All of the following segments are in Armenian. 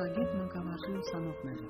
Արվեստագետ մանկավարժի ուսանողները,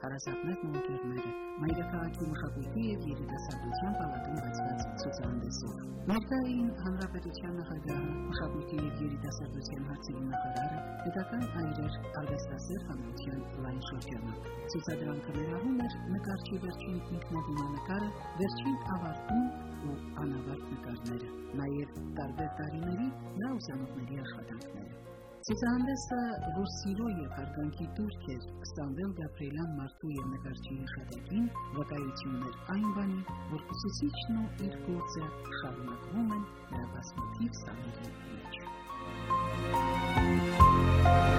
հարազատներն ու ընկերները, մայրաքաղաքի մշակույթի եւ երիտասարդության պալատում բացված ցուցահանդեսով։ Ներկա էին հանրապետության նախագահը, մշակույթի եւ երիտասարդության հարցերի նախարարը, պետական այրեր, արվեստասեր հանրության լայն շրջանակ։ Ցուցադրանքը ներառում էր նկարչի վերջին ինքնադիմանկարը, վերջին ավարտում ու անավարտ նկարները, նաև տարբեր տարիների նա ուսանողների աշխատանքները։ Ցուցահանդեսը, որ սիրո եւ հարգանքի տուրք էր Սամվել Գաբրիելյան մարդու եւ նկարչի հիշատակին, վկայություններ այն բանի, որ ուսուցիչն ու իր գործը շարունակվում են նրա բազմաթիվ սաների մեջ։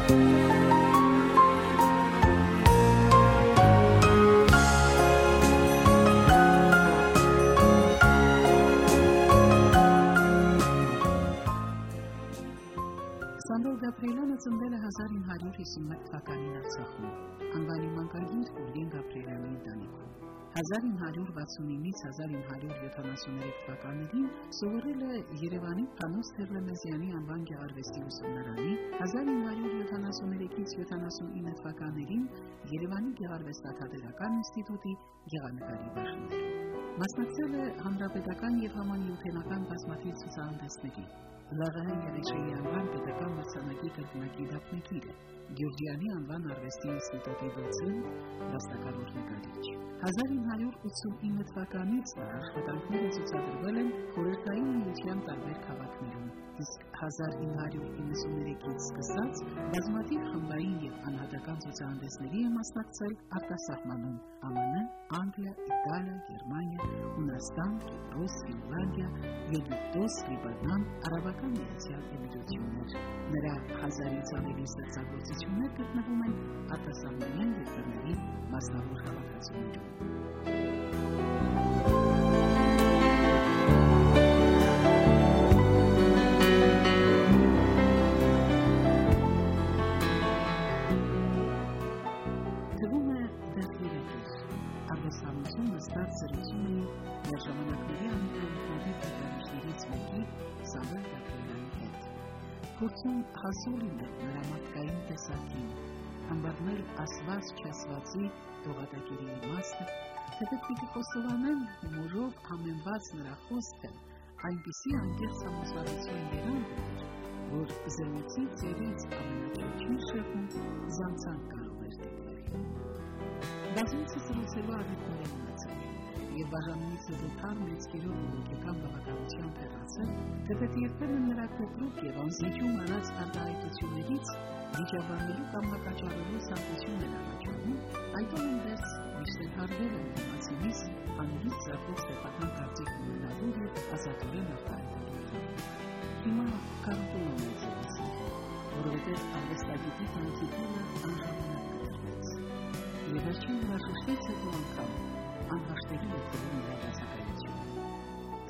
Գաբրիելյանը 1951 թվականին Արցախում, անվանի մանկագիր Ուլին Գաբրիելյանի ընտանիքում։ 1969-ից 1973 թվականներին սովորել է Երևանի Փանոս Թերլեմեզյանի անվան գեղարվեստի ուսումնարանի, 1973-ից 79 թվականներին Երևանի Գեղարվեստաթատերական ինստիտուտի գեղանկարի բաժններում։ Մասնակցել է հանրապետական եւ համանյութենական բազմաթիվ ցուցահանդեսների, Լավահան Երեշեի անվան պետական մրցանակի կրկնակի դափնեկիր է, Գյուրջյանի անվան արվեստի ինստիտուտի դոցենտ, վաստակավոր նկարիչ։ 1989 թվականից նրա աշխատանքները ցուցադրվել են խորհրդային միության տարբեր քաղաքներում, իսկ 1993-ից սկսած բազմաթիվ խմբային եւ անհատական ցուցահանդեսների է մասնակցել արտասահմանում. ԱՄՆ, Անգլիա, Իտալիա, Գերմանիա, Հունաստան, Կիպրոս, Ֆինլանդիա, Եգիպտոս, Լիբանան, Արաբական Միացյալ Էմիրություններ։ Նրա հազարից ավելի ստեղծագործություններ գտնվում են արտասահմանյան երկրների մասնավոր հավաքածուներում։ Փորձում հասուլին է նրա մարդկային տեսակին, համբարնել ասված չասվածի դողատակերի իմաստը, թե պիտի խոստովանեն հումորով համենված նրա խոսքը, այնպիսի անկեղծ համասարություն երանգ որ զրույցի ծերից ամենաճոճին շեղում զանցանք կարող էր դեպել։ Բազմիցս զրուցելու առիթներ ունեցել, եւ բաժանումից հետո թարմ մեծկերով ու հոգեկան բավականությամբ հեռացել, թեպետ երբեմն նրա կտրուկ եւ անզիջում արած արտահայտություններից վիճաբանելու կամ հակաճառելու սապություն էր առաջանում, այդուհանդերձ միշտ էլ հարվել են դիմացինից անունից ծրախով սեփական կարծիք ունենալու եւ ազատորեն արտահայտելու Հիմա կարոտում եմ ձեզ, որովհետև արվեստագետի տնտիկումը անժամանակ կտրվեց։ Եվ վերջին հրաշշտից հետո անգամ անհաշտելի է թվում նրա դասակայությունը։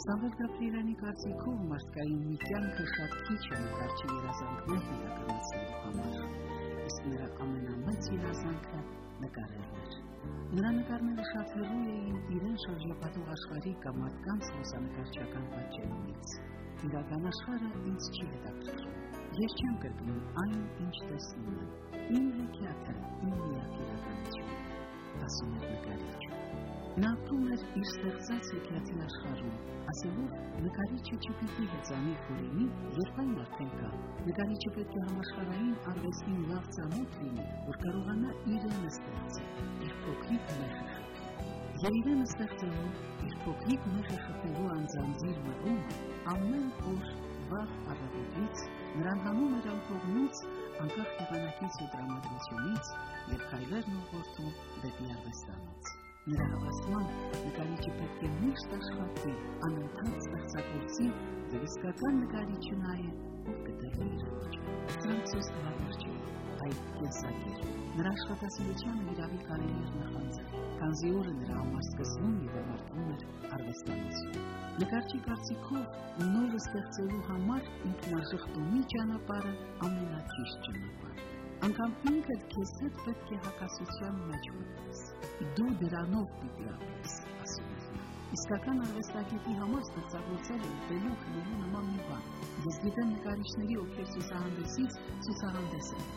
Սամվել Գաբրիելյանի կարծիքով մարդկային մի կյանքը շատ քիչ է նկարչի երազանքներն իրականացնելու համար, իսկ նրա ամենամեծ երազանքը նկարելն էր։ Նրա նկարները շատ հեռու էին իրեն շրջապատող աշխարհի կամ մարդկանց լուսանկարչական պատճենումից։ Իրական աշխարհը ինձ չի հետաքրքրում։ Ես չեմ կրկնում այն, ինչ տեսնում եմ։ Իմ հեքիաթը, իմ միակ իրականությունը, ասում էր նկարիչը։ Նա ապրում էր իր ստեղծած հեքիաթի աշխարհում, ասելով նկարիչը չպիտի հեծանի խորինի, երբ այն արդեն կա։ Նկարիչը պետք է համաշխարհային արվեստին լավ ծանոթ լինի, որ կարողանա իրեն ստեղծել, իր փոքրիկ մեխը։ Եվ իրեն ստեղծելու, իր փոքրիկ մեխը խփելու անձանձիր մղում, ամեն օր վաղ առավոտից նրան հանում էր անկողնուց, անկախ եղանակից ու դրամատրությունից եւ քայլերն ուղղորդում դեպի արվեստանոց։ Նրա հավաստմամբ նկարիչը պետք է միշտ աշխատի, անընդհատ ստեղծագործի եւ իսկական նկարիչը նա է, ով կտրվի իր ոճը։ Ֆրանցոս Լավարչի այդ կենսակեր։ Նրա աշխատասիրությանը իրավի կարելի էր նախանձել, քանզի օրը նրա համար սկսվում եւ ավարտվում էր արվեստանոցում։ Նկարչի կարծիքով նորը ստեղծելու համար ինքնաժխտումի ճանապարհը ամենաճիշտ ճանապարհն է։ Անկամ ինքդ քեզ հետ պետք է հակասության մեջ մտնես դու դրանով պիտի ապրես, ասում էր նա։ Իսկական արվեստագետի համար ստեղծագործել է ուտելու քնելու նման մի բան։ Ես գիտեմ նկարիչների, ովքեր ցուցահանդեսից ցուցահանդես են։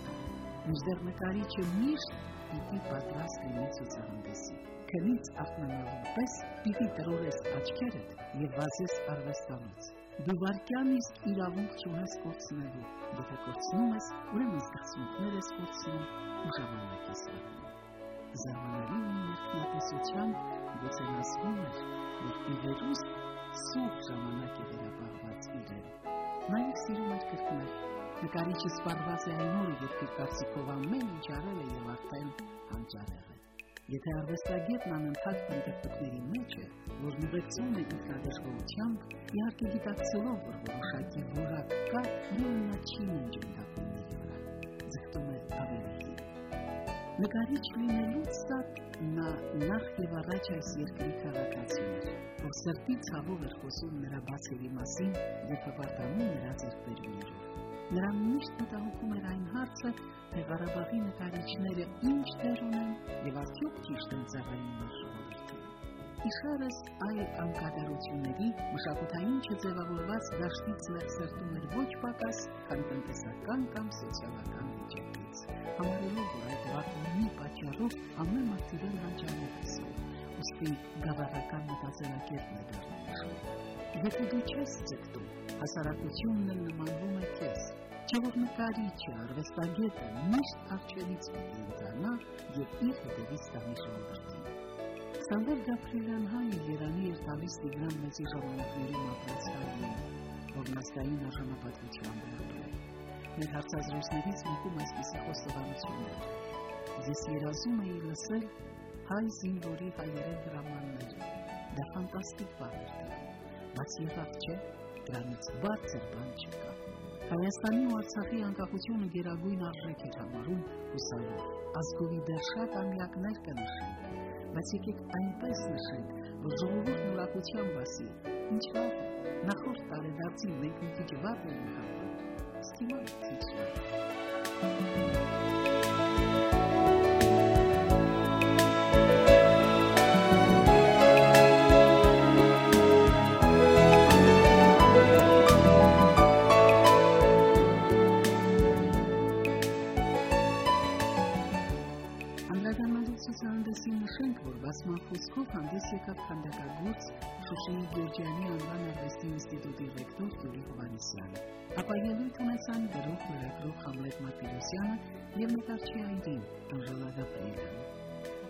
Մինչդեռ նկարիչը միշտ պիտի պատրաստ լինի ցուցահանդեսի։ Քնից ակնանալու պես պիտի տրորես աչքերդ եւ վազես արվեստանոց։ Դու վարկյան իսկ իրավունք չունես կորցնելու։ Եթե կորցնում ես, ուրեմն զգացմունքներ ես կորցնում ու ժամանակ ես Զարմանալի ունի ներքնատեսությամբ գուցե ասվում էր, որ իվերուս սուր ժամանակ է վերապահված իրեն։ Նաև սիրում էր կրկնել։ Նկարիչը սպառված է այն օրը, երբ իր կարծիքով ամեն ինչ արել է եւ արդեն հանճարեղ է։ Եթե արվեստագետն անընդհատ պնդկտուկների մեջ է, որ նվեցում է ինքնադժգոհությամբ, իհարկե գիտակցելով, որ որոշակի որակ կա, նա չի ննջում Նկարիչ լինելուց սա նա նախ եւ առաջ այս երկրի քաղաքացին էր, ով սրտի ցավով էր խոսում նրա բացերի մասին եւ հպարտանում նրա ձեռքբերումներով։ Նրան միշտ մտահոգում էր այն հարցը, թե Ղարաբաղի նկարիչները ինչ դեր ունեն եւ արդյոք ճիշտ են ծառայում Իշարս այ անկատարությունների մշակութային չձևավորված դաշտից մեր սրտում էր ոչ պակաս, քան տնտեսական կամ սոցիալական վիճակից։ Համարելով, որ այդ վատունի պատճառով ամեն մարդ իրեն հանճարով է ուստի գավառական մտածելակերպն է դառնում։ Եթե դու չես ձգտում, հասարակությունն էլ նմանվում է քեզ, չէ որ նկարիչը, արվեստագետը միշտ արջերից պիտի ընթանա եւ իր հետևից տանի ժողովրդին։ Սամվել Գաբրիելյան հայի Երանի էր տալիս Տիգրան մեծի ժամանակների ապրած հային, որ մասկային արժանապատվությամբ է ապրել։ Մեր հարցազրույցներից մեկում այսպիսի խոստովանություններ Ես երազում էի լսել հայ զինվորի հայերեն հրամանները։ Դա ֆանտաստիկ բան էր բայց եղավ չէ, դրանից բարձր բան չկա։ Հայաստանի ու Արցախի անկախությունը գերագույն արժեք էր համարում հուսալով։ Ազգովի դեռ շատ ամյակներ կնշենք, բայց եկեք այնպես նշենք, որ ժողովուրդն ուրախությամբ ասի. ինչ լավ է, նախորդ տարեդարձին մենք մի քիչ վատ էինք ապրում, իսկ հիմա քիչ եկավ քանդակագործ Շուշիի Գեորգյանի անվան արվեստի ինստիտուտի ռեկտոր Յուրի Հովանեսյանը։ Ապա ելույթ ունեցան գրող լրագրող Համլետ Մարտիրոսյանը եւ նկարչի այդին Անժելա Գաբրիելյանը։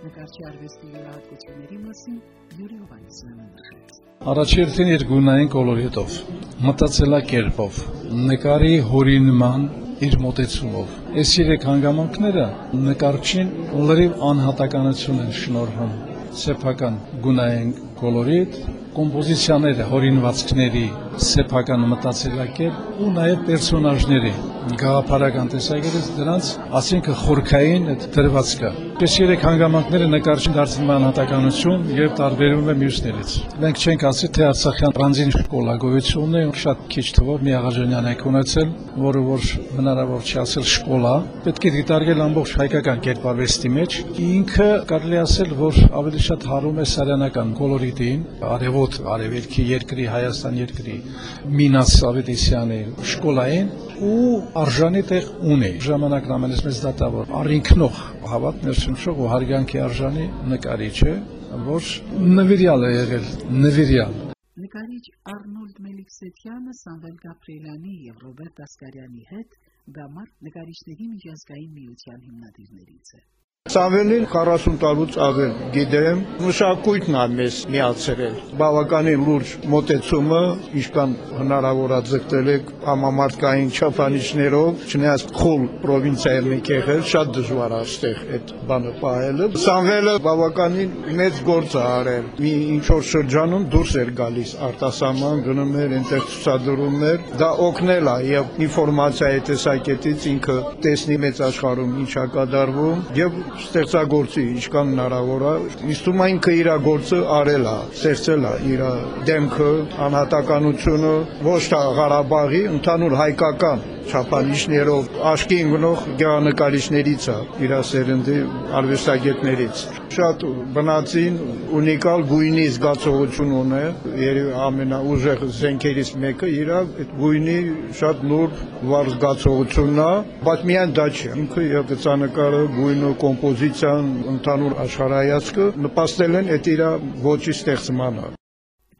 Նկարչի արվեստի յուրահատկությունների մասին Յուրի Հովանեսյանը նշեց։ Առաջերտին երկունային կոլորիտով, մտածելակերպով, նկարի հորինման իր մոտեցումով։ Այս երեք հանգամանքները նկարչին լրիվ անհատականություն են շնորհում սեփական գունային կոլորիտ, կոմպոզիցիաները, հորինվածքների սեփական մտածելակերպ ու նաև պերսոնաժների գաղափարական տեսակետից դրանց, ասինքն խորքային այդ դրվածքը։ Այս երեք հանգամանքները նկարչին դարձնում են հատականություն եւ տարբերում է մյուսներից։ Մենք չենք ասի, թե Արցախյան տրանզին շկոլա գոյություն ունի, շատ քիչ թվով մի Աղաջանյան եք ունեցել, որը որ հնարավոր չի ասել շկոլա, պետք է դիտարկել ամբողջ հայկական կերպարվեստի մեջ։ Ինքը կարելի ասել, որ ավելի շատ հարում է սարյանական կոլորիտին, արևոտ, արևելքի երկրի, Հայաստան երկրի Մինաս Ավետիսյանի շկոլային ու արժանի տեղ ունի։ Ժամանակն ամենից մեծ դատավոր առինքնող հավատ ներշնչող ու հարգանքի արժանի նկարիչ է, որ նվիրյալ է եղել, նվիրյալ Նկարիչ Արնոլդ Մելիքսեթյանը Սամվել Գաբրիելյանի եւ Ռոբերտ Ասկարյանի հետ գամար նկարիչների միջազգային միության հիմնադիրներից է։ Սամվելին 40 տարուց ավել գիտեմ, մշակույթն է մեզ միացրել։ Բավականին լուրջ մոտեցումը, ինչքան հնարավոր է ձգտել եք համամարտկային չափանիշներով, չնայած խոլ պրովինցիայել ենք եղել, շատ դժվար է այստեղ այդ բանը պահելը։ Սամվելը բավականին մեծ գործ է արել։ Մի ինչ որ շրջանում դուրս էր գալիս արտասահման, գնում էր այնտեղ ցուցադրում էր։ Դա օգնել է եւ ինֆորմացիայի տեսակետից ինքը տեսնի մեծ աշխարհում ինչ է կատարվում եւ ստեղծագործի ինչքան հնարավոր է։ է ինքը իր գործը արել է, ստեղծել է իր դեմքը, անհատականությունը ոչ թե Ղարաբաղի, ընդհանուր հայկական չափանիշներով աշկի ընկնող գեղանկարիչներից է, իր սերնդի արվեստագետներից։ Շատ բնածին ունիկալ գույնի զգացողություն ունե, երևի ամենաուժեղ զենքերից մեկը իր այդ գույնի շատ նուրբ վառ զգացողությունն է, բայց միայն դա չէ։ Ինքը եւ գծանկարը, գույնը, կոմպոզիցիան, ընդհանուր աշխարհայացքը նպաստել են այդ իր ոչի ստեղծմանը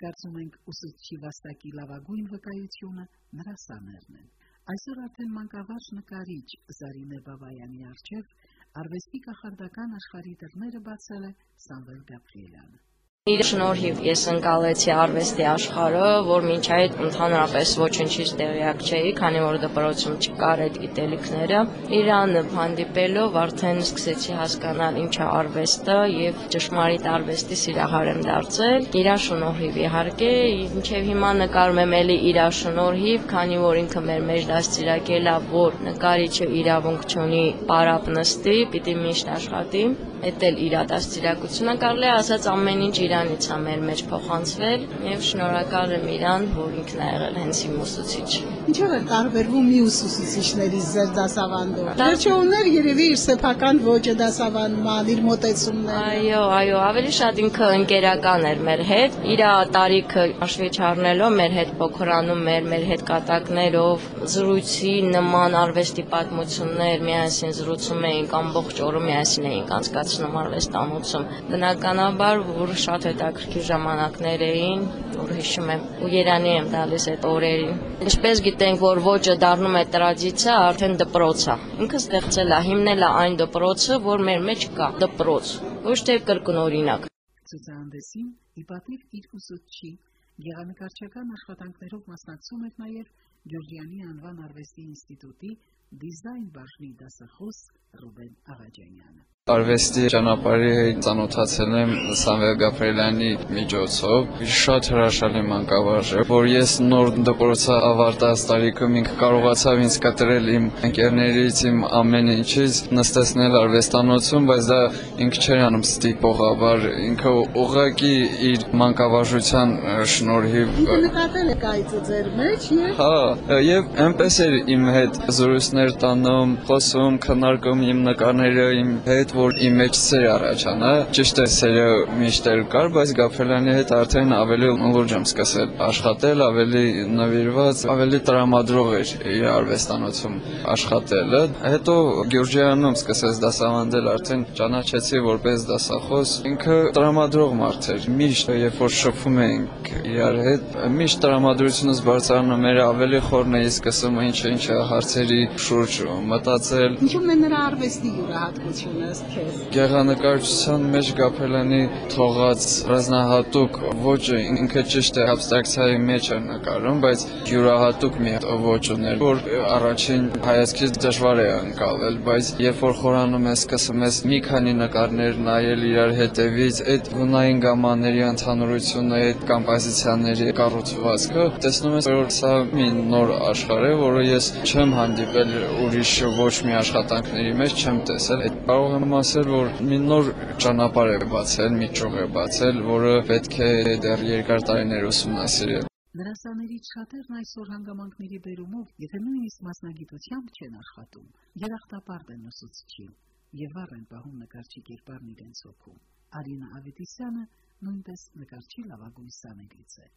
կարծում ենք ուսուցչի վաստակի լավագույն վկայությունը նրա սաներն են։ Այսօր արդեն մանկավարժ նկարիչ Զարինե Բաբայանի արչև արվեստի կախարդական աշխարհի դռները բացել է Սամվել Գաբրիելյանը։ Իր շնորհիվ ես ընկալեցի արվեստի աշխարհը, որ մինչ այդ ընդհանրապես ոչնչից տեղյակ չէի, քանի որ դպրոցում չկար այդ գիտելիքները։ Իրան հանդիպելով արդեն սկսեցի հասկանալ ինչ է արվեստը եւ ճշմարիտ արվեստի սիրահար եմ դարձել։ Իր շնորհիվ իհարկե, ինչեւ հիմա նկարում եմ ելի իր շնորհիվ, քանի որ ինքը մեր մեջ դաստիարակել է, որ նկարիչը իրավունք չունի պարապ նստի, պիտի միշտ աշխատի Էդ էլ իր դաստիարակությունը կարելի է ասած ամեն ինչ իրանից է մեր մեջ փոխանցվել եւ շնորհակալ եմ իրան, որ ինքն է եղել հենց իմ ուսուցիչ։ Ինչով է տարբերվում մյուս ուսուցիչներից ձեր դասավանդով։ Վերջը ուներ երևի իր սեփական ոճը դասավանդման, իր մոտեցումները։ Այո, այո, ավելի շատ ինքը ընկերական էր մեր հետ։ Իր տարիքը հաշվի չառնելով մեր հետ փոքրանում էր, մեր հետ կատակներով, զրույցի նման արվեստի պատմություններ միասին զրուցում էինք ամբողջ օրը միասին էինք անցկացնում արվեստանոցում։ Բնականաբար, որ շատ հետաքրքիր ժամանակներ էին, որ հիշում եմ ու երանի եմ տալիս այդ օրերին։ Ինչպես գիտենք, որ ոճը դառնում է տրադիցիա, արդեն դպրոց է։ Ինքը ստեղծել է, հիմնել է այն դպրոցը, որ մեր մեջ կա, դպրոց, ոչ թե կրկնօրինակ։ Ցուցահանդեսին ի պատիվ իր ուսուցչի գեղանկարչական աշխատանքներով մասնակցում էր նաև Գյուրջյանի անվան արվեստի ինստիտուտի դիզայն բաժնի դասախոս Ռուբեն Աղաջանյանը արվեստի ճանապարհի ծանոթացել եմ Սամվել Գաբրելյանի միջոցով։ Շատ հրաշալի մանկավարժ է, որ ես նոր դպրոցը ավարտած տարիքում ինքը կարողացավ ինձ կտրել իմ ընկերներից, իմ ամեն ինչից, նստեցնել արվեստանոցում, բայց դա ինքը չէր անում ստիպողաբար, ինքը ուղղակի իր մանկավարժության շնորհիվ նկատել է կայծը ձեր մեջ եւ Հա, եւ այնպես էր իմ հետ զրույցներ տանում, խոսում, քննարկում իմ նկարները իմ հետ, որ իմ մեջ սեր առաջանա։ Ճիշտ է, սերը միշտ էր կար, բայց Գաֆելյանի հետ արդեն ավելի լուրջ եմ սկսել աշխատել, ավելի նվիրված, ավելի տրամադրող էր իր արվեստանոցում աշխատելը։ Հետո Գյուրջյանում սկսեց դասավանդել, արդեն ճանաչեցի որպես դասախոս։ Ինքը տրամադրող մարդ էր։ Միշտ երբ որ շփվում էինք իրար հետ, միշտ տրամադրությունս բարձրանում էր, ավելի խորն էի սկսում ինչ-ինչ հարցերի շուրջ մտածել։ ինչու՞մն է նրա արվեստի յուրահատկությունը քեզ։ Գեղանկարչության մեջ Գաբրելյանի թողած ռազմահատուկ ոճը ինքը ճիշտ է абստրակցիայի մեջ է նկարում, բայց յուրահատուկ մի ոճ ուներ, որ առաջին հայացքից դժվար է անցալել, բայց երբ որ խորանում ես, սկսում ես մի քանի նկարներ նայել իրար հետևից, այդ գունային գամաների ընդհանրությունը, այդ կոմպոզիցիաների կառուցվածքը, տեսնում ես, որ սա մի նոր աշխարհ է, որը ես չեմ հանդիպել ուրիշ ոչ մի աշխատանքների մեջ չեմ տեսել։ Այդ կարող եմ ասել, որ մի նոր ճանապարհ է բացել, մի ճյուղ է բացել, որը պետք է դեռ երկար տարիներ ուսումնասիրել։ Նրա սաներից շատերն այսօր հանգամանքների բերումով, եթե նույնիսկ մասնագիտությամբ չեն աշխատում, երախտապարտ են ուսուցչին եւ վառ են պահում նկարչի կերպարն իրենց հոգում։ Արինա Ավետիսյանը նույնպես նկարչի լավագույն սաներից է։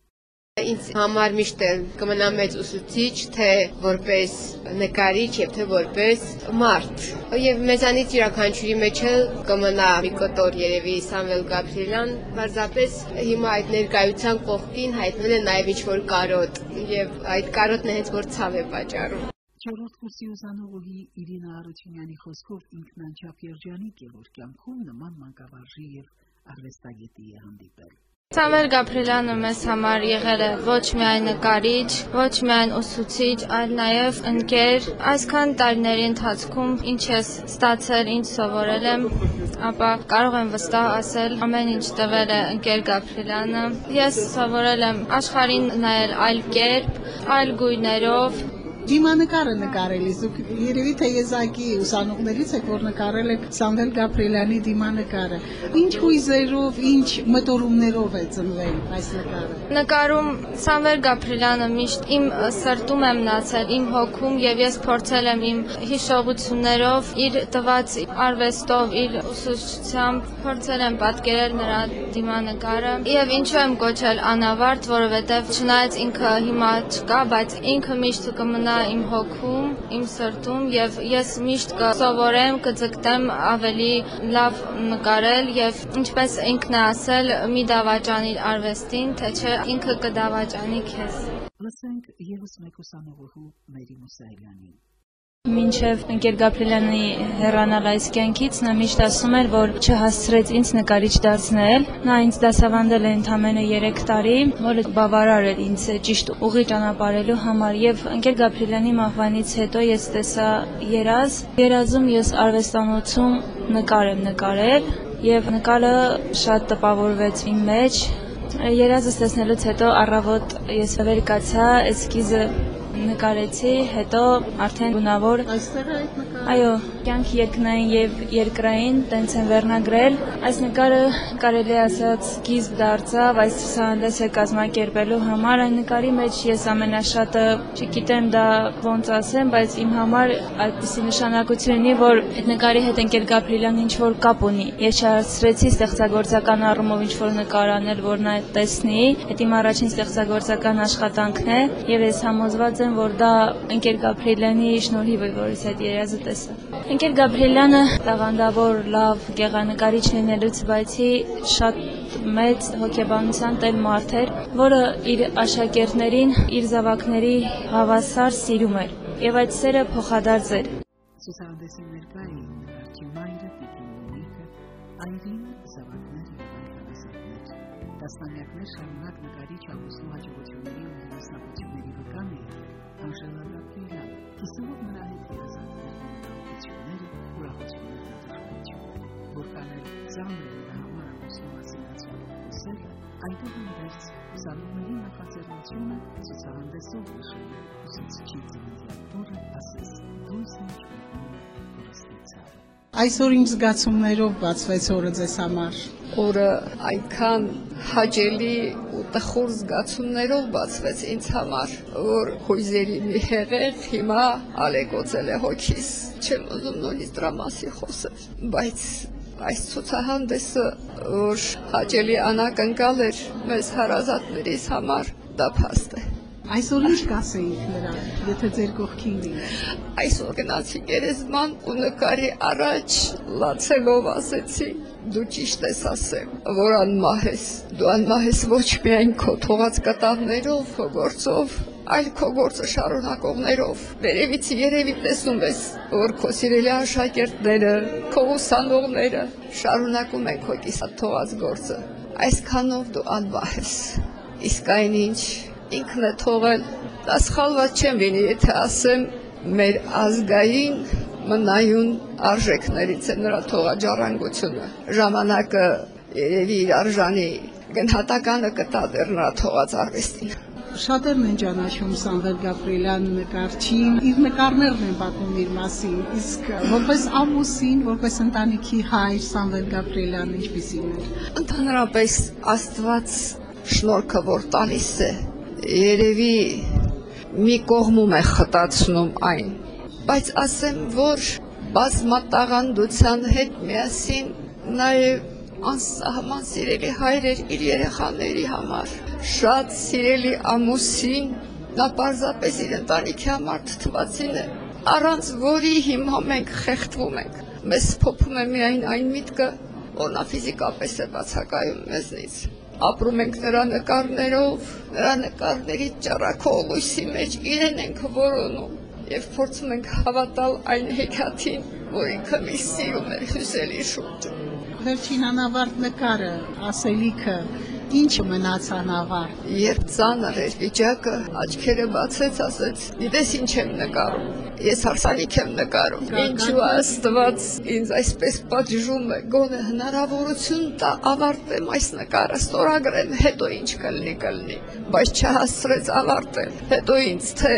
Ինձ համար միշտ կմնա մեծ ուսուցիչ, թե որպես նկարիչ եւ թե որպես մարդ։ Եվ մեզանից յուրաքանչյուրի մեջ էլ կմնա մի կոտոր երևի Սամվել Գաբրիելյան, բարձապես հիմա այդ ներկայության կողքին հայտնել է նաեւ ինչ-որ կարոտ, եւ այդ կարոտն է հենց որ ցավ է պատճառում։ Չորրորդ կուրսի ուսանողուհի Իրինա Արությունյանի խոսքով ինքն անչափ երջանիկ է, որ կյանքում նման մանկավարժի եւ արվեստագետի է հանդիպել։ Սամվել Գաբրելյանը մեզ համար եղել է ոչ միայն նկարիչ, ոչ միայն ուսուցիչ, այլ նաև ընկեր։ Այսքան տարիների ընթացքում ինչ ես ստացել, ինչ սովորել եմ, ապա կարող եմ վստահ ասել, ամեն ինչ տվել է ընկեր Գաբրելյանը։ Ես սովորել եմ աշխարհին նայել այլ կերպ, այլ գույներով, Դիմանկարը նկարելիս դուք երևի թե եզակի ուսանողներից եք, որ նկարել եք Սամվել Գաբրիելյանի դիմանկարը։ Ինչ հույզերով, ինչ մտորումներով է ծնվել այս նկարը։ Նկարում Սամվել Գաբրիելյանը միշտ իմ սրտում է մնացել, իմ հոգում եւ ես փորձել եմ իմ հիշողություններով, իր տված արվեստով, իր ուսուցչությամբ փորձել եմ պատկերել նրա դիմանկարը եւ ինչու եմ կոչել անավարտ, որովհետեւ չնայած ինքը հիմա չկա, բայց ինքը միշտ կմնա իմ հոգում, իմ սրտում եւ ես միշտ կսովորեմ, կձգտեմ ավելի լավ նկարել եւ ինչպես ինքն է ասել, մի դավաճանի արվեստին, թե չէ ինքը կդավաճանի քեզ։ Լսենք եւս մեկ ուսանողուհու Մերի Մուսայելյանին։ Մինչև ընկեր Գաբրիելյանի հեռանալ այս կյանքից նա միշտ ասում էր, որ չհասցրեց ինձ նկարիչ դարձնել։ Նա ինձ դասավանդել է ընդամենը 3 տարի, որը բավարար էր ինձ ճիշտ ուղի ճանապարհելու համար եւ ընկեր Գաբրիելյանի մահվանից հետո ես տեսա երազ։ Երազում ես արվեստանոցում նկար եմ նկարել եւ նկարը շատ տպավորվեց իմ մեջ։ Երազս տեսնելուց հետո առավոտ ես վեր կացա էսկիզը նկարեցի, հետո արդեն գունավոր Այստեղ այդ Այո, կյանքի երկնային եւ երկրային տենց են վերնագրել։ Այս նկարը կարելի ասած սկիզբ դարձավ այս ցուցահանդեսը կազմակերպելու համար։ Այն նկարի մեջ ես ամենաշատը չգիտեմ դա ոնց ասեմ, բայց իմ համար այդպիսի նշանակություն ունի, որ այդ նկարի հետ ընկեր Գաբրիելյան ինչ որ կապ ունի։ Ես չհասցրեցի ստեղծագործական առումով ինչ որ նկար անել, որ նա տեսնի։ Այդ իմ առաջին ստեղծագործական աշխատանքն է եւ ես համոզված եմ, որ դա ընկեր Գաբրիելյանի շնորհիվ է, որ ես այդ երազը տեսա։ Ընկեր Գաբրիելյանը տաղանդավոր լավ գեղանկարիչ լինելուց բացի շատ մեծ հոգեբանության տեր մարդ էր, որը իր աշակերտներին, իր զավակների հավասար սիրում էր, եւ այդ սերը փոխադարձ էր։ Ցուցահանդեսի ներկա էին նկարչի մայրը Տիկին Մոնիկը, այրին, զավակները եւ այլ հավասարներ։ Տասնամյակներ շարունակ նկարիչ ամուսնու հաջողությունների ու հնասնապությունների վկան է Անժելա Գաբրիելյան, կիսելով նրա հետ երազանքներն ու մտահոգությունները, ուրախություններն ու դժվարությունները, որքան էլ ծանր է նրա համար ամուսնու մասին ասվելու խոսելը, այդուհանդերձ ուսանողների նախաձեռնությունը ցուցահանդեսով նշել է ուսուցչի ծննդյան օրը ասես դույսն ինչպետնում է որստիցավ։ Այսօր ինչ զգացումներով բացվեց օրը ձեզ համար։ օրը այնքան հաճելի ու տխուր զգացումներով բացվեց ինձ համար, որ հույզերի մի հեղեղ հիմա ալեկոծել է հոգիս։ Չեմ ուզում նույնիսկ դրա մասին խոսել, բայց այս ցուցահանդեսը, որ հաճելի անակնկալ էր մեզ հարազատներիս համար, դա փաստ է։ Այսօր ինչ կասեիք նրան, եթե ձեր կողքին լիներ։ Այսօր գնացի գերեզման ու նկարի առաջ լացելով ասեցի դու ճիշտ ես ասել, որ անմահ ես։ Դու անմահ ես ոչ միայն քո թողած կտավներով, քո գործով, այլ քո գործը շարունակողներով։ Վերևից երևի տեսնում ես, որ քո սիրելի աշակերտները, քո ուսանողները շարունակում են քո կիսատ թողած գործը։ Այսքանով դու անմահ ես։ Իսկ այնինչ ինքն է թողել։ Դա սխալված չեմ լինի, եթե ասեմ մեր ազգային մնայուն արժեքներից է նրա թողաջարանգությունը։ Ժամանակը երևի իր արժանի գնահատականը կտա դեռ նրա թողած արվեստին։ Շատերն են ճանաչում Սամվել Գաբրիելյան նկարչին, իր նկարներն են պատմում իր մասին, իսկ որպես ամուսին, որպես ընտանիքի հայր Սամվել Գաբրիելյանը ինչպիսին էր։ Ընդհանրապես Աստված շնորհքը որ տալիս է, երևի մի կողմում է խտացնում այն, բայց ասեմ, որ բազմատաղանդության հետ միասին նաև անսահման սիրելի հայր էր իր երեխաների համար։ Շատ սիրելի ամուսին, նա պարզապես իր ընտանիքի համար թթվածին է, առանց որի հիմա մենք խեղդվում ենք։ Մեզ փոփում է միայն այն միտքը, որ նա ֆիզիկապես է բացակայում մեզնից ապրում ենք նրա նկարներով, նրա նկարների ճառակող լույսի մեջ իրեն ենք որոնում եւ փորձում ենք հավատալ այն հեքիաթին, որ ինքը մի սիրում էր հյուսելի շուրջը։ Վերջին անավարտ նկարը, ասելիքը, Ինչ մնացան ավար։ Երբ ծանր էր վիճակը, աչքերը բացեց, ասեց. «Գիտես ինչ եմ նկարում»։ Ես հարսանիք եմ նկարում։ Ինչու Աստված ինձ այսպես պատժում է, գոնե հնարավորություն տա ավարտեմ այս նկարը, ստորագրեմ, հետո ինչ կլինի կլինի, բայց չհասցրեց ավարտել։ Հետո ինձ թե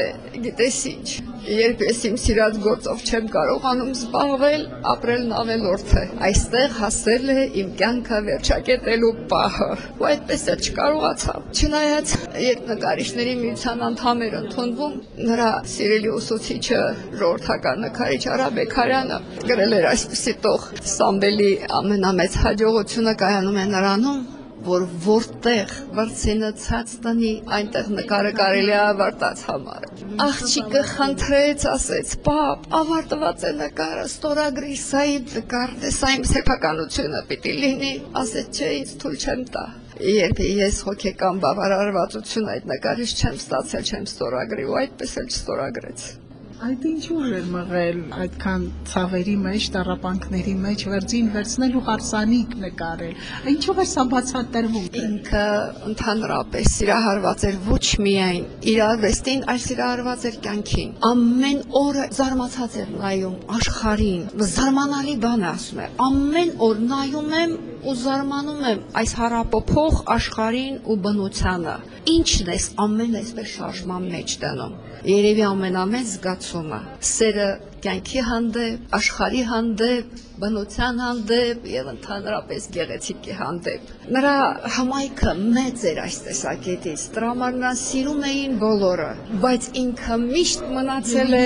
գիտես ինչ, երբ ես իմ սիրած գործով չեմ կարողանում զբաղվել, ապրելն ավելորդ է։ Այստեղ հասել է իմ կյանքը վերջակետելու պահը։ Ու այդպես էլ չկարողացա։ Չնայած երբ նկարիչների միության անդամ էր ընդունվում, նրա սիրելի ուսուցիչը ժողովրդական նկարիչ Արա Բեկարյանը գրել էր այսպիսի տող. Սամվելի ամենամեծ հաջողությունը կայանում է նրանում, որ որտեղ վրցինացած տնի, այնտեղ նկարը կարելի է ավարտած համարը։ Աղջիկը խնդրեց, ասեց. «Պապ, ավարտված է նկարը, ստորագրի, սա իմ նկարն է, սա իմ սեփականությունը պիտի լինի»։ Ասեց, «Չէ, ինձ թույլ չեմ տա»։ Երբ ես հոգեկան բավարարվածություն այդ նկարից չեմ ստացել, չեմ ստորագրի ու այդպես էլ չստորագրեց։ Այդ ինչու էր մղել այդքան ցավերի մեջ, տարապանքների մեջ վերցին վերցնել ու հարսանիք նկարել։ Ինչու էր սա բացատրվում։ Ինքը ընդհանրապես սիրահարված էր ոչ միայն իր արվեստին, այլ սիրահարված էր կյանքին։ Ամեն օրը զարմացած էր նայում աշխարհին։ Զարմանալի բան ասում է։ Ամեն օր նայում եմ ու զարմանում եմ այս հարապոփող աշխարհին ու բնությանը։ Ինչն է ամեն այսպես շարժման մեջ տանում։ Երևի ամենամեծ զգացումը սերը կյանքի հանդեպ, աշխարհի հանդեպ, բնության հանդեպ եւ ընդհանրապես գեղեցիկի հանդեպ։ Նրա համայնքը մեծ էր այս տեսակետից։ Տրամարնան սիրում էին բոլորը, բայց ինքը միշտ մնացել է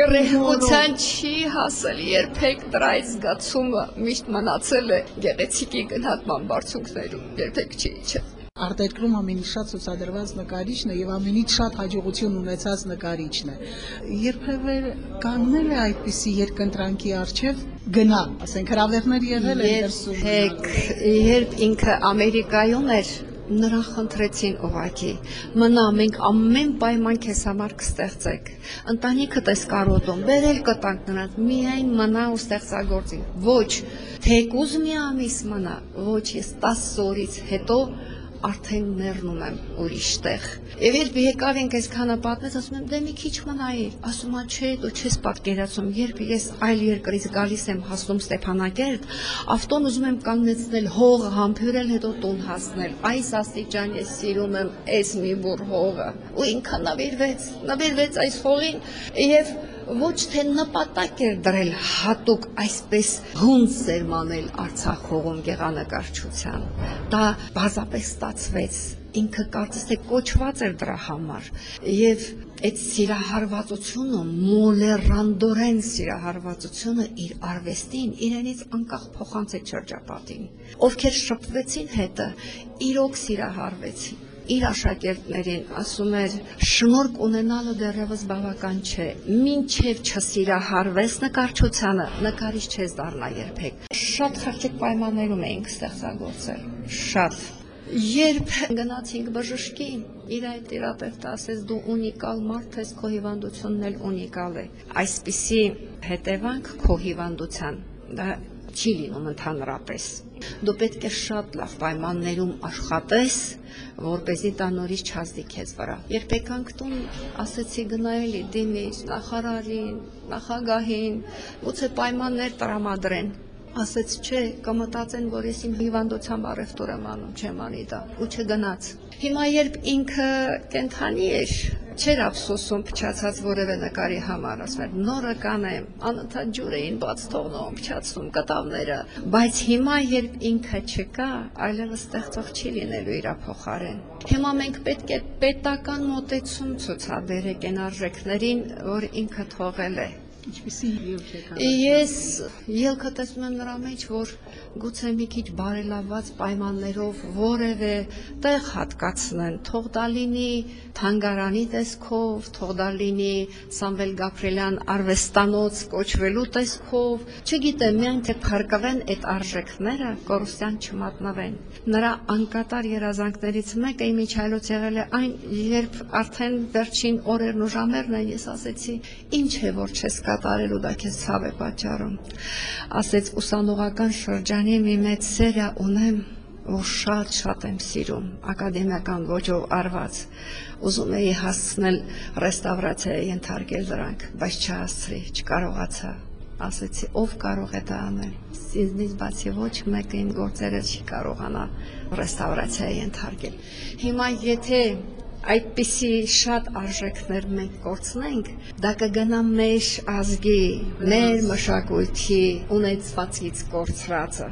գրեհության չի հասել երբեք դրա այդ զգացումը միշտ մնացել է գեղեցիկի գնահատման բարձունքներում, երբեք չի իջել արտերկրում ամենից շատ ցուցադրված նկարիչն է եւ ամենից շատ հաջողություն ունեցած նկարիչն է։ Երբևէ կանգնել է այդպիսի երկընտրանքի արչեւ գնա, ասենք հրավերներ եղել են դրսում։ Երբ երբ ինքը Ամերիկայում էր, նրան խնդրեցին ուղակի մնա մենք ամեն պայման քեզ համար կստեղծենք ընտանիքը տես կարոտում բերել կտանք նրանց միայն մնա ու ստեղծագործի ոչ թեկուզ մի ամիս մնա ոչ ես 10 օրից հետո արդեն մեռնում եմ ուրիշտեղ։ Եվ երբ եկավ ինք այսքանը պատմեց, ասում եմ, դե մի քիչ մնայիր։ Ասում է, չէ, դու չես պատկերացում, երբ ես այլ երկրից գալիս եմ հասնում Ստեփանակերտ, ավտոն ուզում եմ կանգնեցնել, հողը համբյուրել, հետո տուն հասնել։ Այս աստիճան ես սիրում եմ այս մի բուր հողը։ Ու ինքը նվիրվեց, նվիրվեց այս հողին եւ ոչ թե նպատակ էր դրել հատուկ այսպես հունց սերմանել Արցախ հողում գեղանկարչության։ Դա բազապես ստացվեց ինքը կարծես թե կոչված էր դրա համար եւ այդ սիրահարվածությունը մոլերանդորեն սիրահարվածությունը իր արվեստին իրենից անկախ փոխանցեց շրջապատին ովքեր շփվեցին հետը իրոք սիրահարվեցին իր աշակերտներին ասում էր շնորհք ունենալը դեռևս բավական չէ մինչև չսիրահարվես նկարչությանը նկարիչ չես դառնա երբեք շատ խղճուկ պայմաններում էինք ստեղծագործել շատ Երբ գնացինք բժշկի, իր այդ թերապևտը ասեց դու ունիկալ մարդ ես, քո հիվանդությունն էլ ունիկալ է։ Այսպիսի հետևանք քո հիվանդության դա չի լինում ընդհանրապես։ Դու պետք է շատ լավ պայմաններում աշխատես, որ เป զի դա նորից չազդի քեզ վրա։ Երբ եկանք տուն, ասեցի գնայելի դիմիչ նախարարին, նախագահին, ուցե պայմաններ տրամադրեն ասեց չէ, կմտածեն, որ ես իմ հիվանդությամբ առևտուր եմ անում, չեմ անի դա, ու չգնաց։ Հիմա երբ ինքը կենթանի էր, չէր ափսոսում փչացած որևէ նկարի համար, ասում էր նորը կանեմ, անընդհատ ջուր էին բաց թողնում, փչացնում կտավները, բայց հիմա երբ ինքը չկա, այլևս ստեղծող չի լինելու իր փոխարեն։ Հիմա մենք պետք է պետական մոտեցում ցուցաբերենք այն արժեքներին, որ ինքը թողել է Ինչպեսի ելք եք Ես ելքը տեսնում եմ նրա մեջ, որ գուցե մի քիչ բարելաված պայմաններով որևէ տեղ հատկացնեն, թող դա լինի թանգարանի տեսքով, թող դա լինի Սամվել Գաբրելյան արվեստանոց կոչվելու տեսքով, չգիտեմ, միայն թե փրկվեն այդ արժեքները, կորուսյան չմատնվեն։ Նրա անկատար երազանքներից մեկը իմ իջայլոց եղել է այն, երբ արդեն վերջին օրերն ու ժամերն են, ես ասեցի, ինչ է որ չես կատարելու դա քեզ ցավ է պատճառում։ Ասեց ուսանողական շրջանի մի մեծ սերիա ունեմ, որ շատ-շատ եմ սիրում, ակադեմիական ոճով արված։ Ուզում էի հասցնել ռեստավրացիայի ենթարկել դրանք, բայց չհասցրի, չկարողացա։ Ասեցի, ով կարող է դա անել։ Ինձնից բացի ոչ մեկը իմ գործերը չի կարողանա ռեստավրացիայի ենթարկել։ Հիմա եթե այդպիսի շատ արժեքներ մենք կորցնենք, դա կգնա մեր ազգի, մեր մշակույթի ունեցվածից կորցրածը։